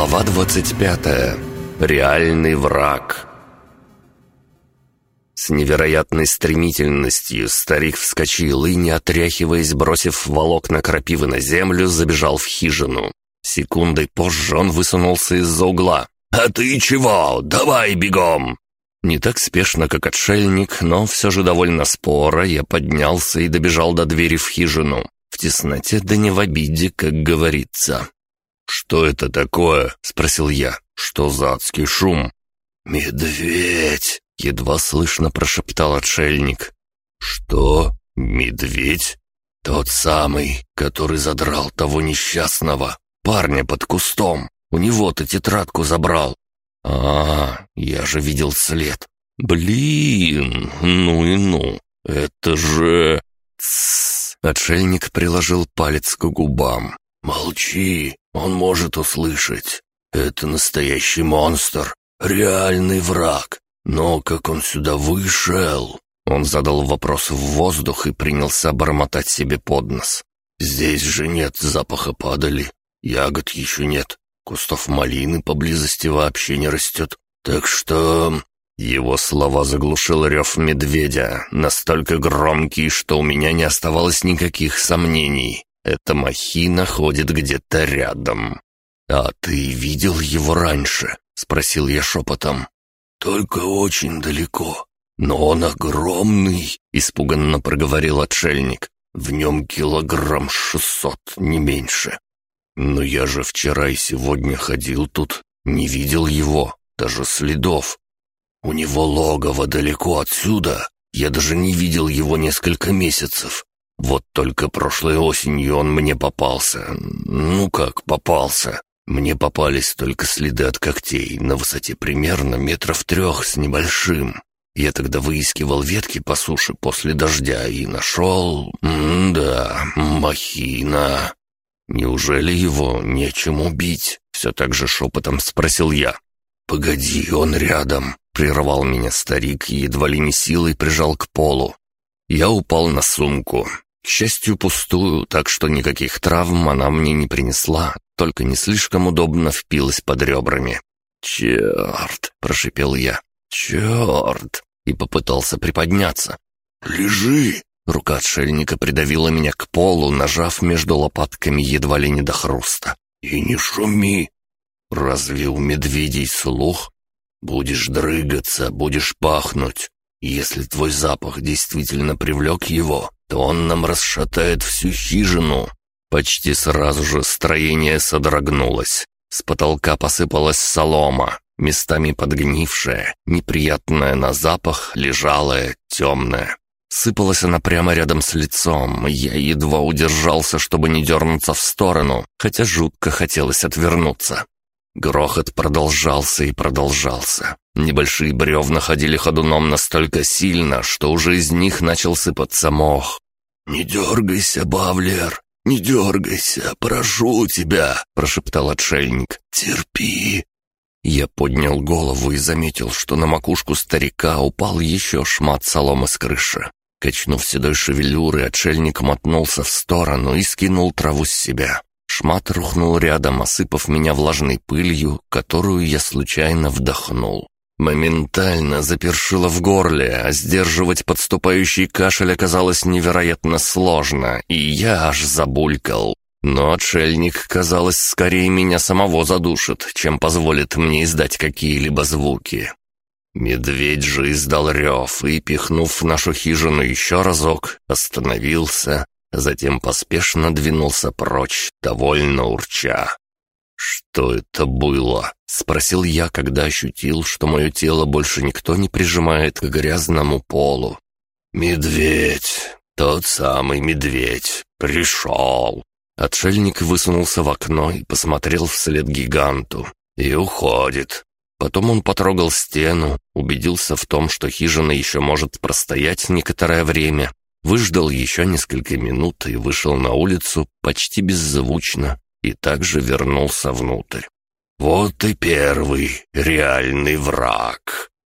Глава 25. Реальный враг. С невероятной стремительностью старик вскочил и, не отряхиваясь, бросив волокна крапивы на землю, забежал в хижину. Секундой позже он высунулся из-за угла. «А ты чего? Давай бегом!» Не так спешно, как отшельник, но все же довольно споро я поднялся и добежал до двери в хижину. В тесноте да не в обиде, как говорится. «Что это такое?» — спросил я. «Что за адский шум?» «Медведь!» — едва слышно прошептал отшельник. «Что? Медведь? Тот самый, который задрал того несчастного, парня под кустом. У него-то тетрадку забрал. А, я же видел след. Блин, ну и ну. Это же... Тссс. Отшельник приложил палец к губам. «Молчи, он может услышать. Это настоящий монстр, реальный враг. Но как он сюда вышел?» Он задал вопрос в воздух и принялся бормотать себе под нос. «Здесь же нет запаха падали, ягод еще нет, кустов малины поблизости вообще не растет. Так что...» Его слова заглушил рев медведя, настолько громкий, что у меня не оставалось никаких сомнений. Эта махина ходит где-то рядом. «А ты видел его раньше?» — спросил я шепотом. «Только очень далеко. Но он огромный», — испуганно проговорил отшельник. «В нем килограмм шестьсот, не меньше. Но я же вчера и сегодня ходил тут, не видел его, даже следов. У него логово далеко отсюда. Я даже не видел его несколько месяцев. Вот только прошлой осенью он мне попался. Ну как попался? Мне попались только следы от когтей на высоте примерно метров трех с небольшим. Я тогда выискивал ветки по суше после дождя и нашел... да, махина. Неужели его нечем убить? Все так же шепотом спросил я. «Погоди, он рядом!» — прервал меня старик и едва ли не силой прижал к полу. Я упал на сумку. К счастью, пустую, так что никаких травм она мне не принесла, только не слишком удобно впилась под ребрами. «Черт!» — прошипел я. «Черт!» и попытался приподняться. «Лежи!» Рука отшельника придавила меня к полу, нажав между лопатками едва ли не до хруста. «И не шуми!» «Разве у медведей слух? Будешь дрыгаться, будешь пахнуть. Если твой запах действительно привлек его, то он нам расшатает всю хижину». Почти сразу же строение содрогнулось. С потолка посыпалась солома, местами подгнившая, неприятная на запах, лежалая, темная. Сыпалась она прямо рядом с лицом, я едва удержался, чтобы не дернуться в сторону, хотя жутко хотелось отвернуться. Грохот продолжался и продолжался. Небольшие бревна ходили ходуном настолько сильно, что уже из них начал сыпаться мох. «Не дергайся, Бавлер, не дергайся, прошу тебя», — прошептал отшельник. «Терпи». Я поднял голову и заметил, что на макушку старика упал еще шмат соломы с крыши. Качнув седой шевелюры, отшельник мотнулся в сторону и скинул траву с себя. Шмат рухнул рядом, осыпав меня влажной пылью, которую я случайно вдохнул. Моментально запершило в горле, а сдерживать подступающий кашель оказалось невероятно сложно, и я аж забулькал. Но отшельник, казалось, скорее меня самого задушит, чем позволит мне издать какие-либо звуки. Медведь же издал рев и, пихнув нашу хижину еще разок, остановился, затем поспешно двинулся прочь, довольно урча. «Что это было?» — спросил я, когда ощутил, что мое тело больше никто не прижимает к грязному полу. «Медведь! Тот самый медведь! Пришел!» Отшельник высунулся в окно и посмотрел вслед гиганту. «И уходит. Потом он потрогал стену, убедился в том, что хижина еще может простоять некоторое время, Выждал еще несколько минут и вышел на улицу почти беззвучно и также вернулся внутрь. «Вот и первый реальный враг!»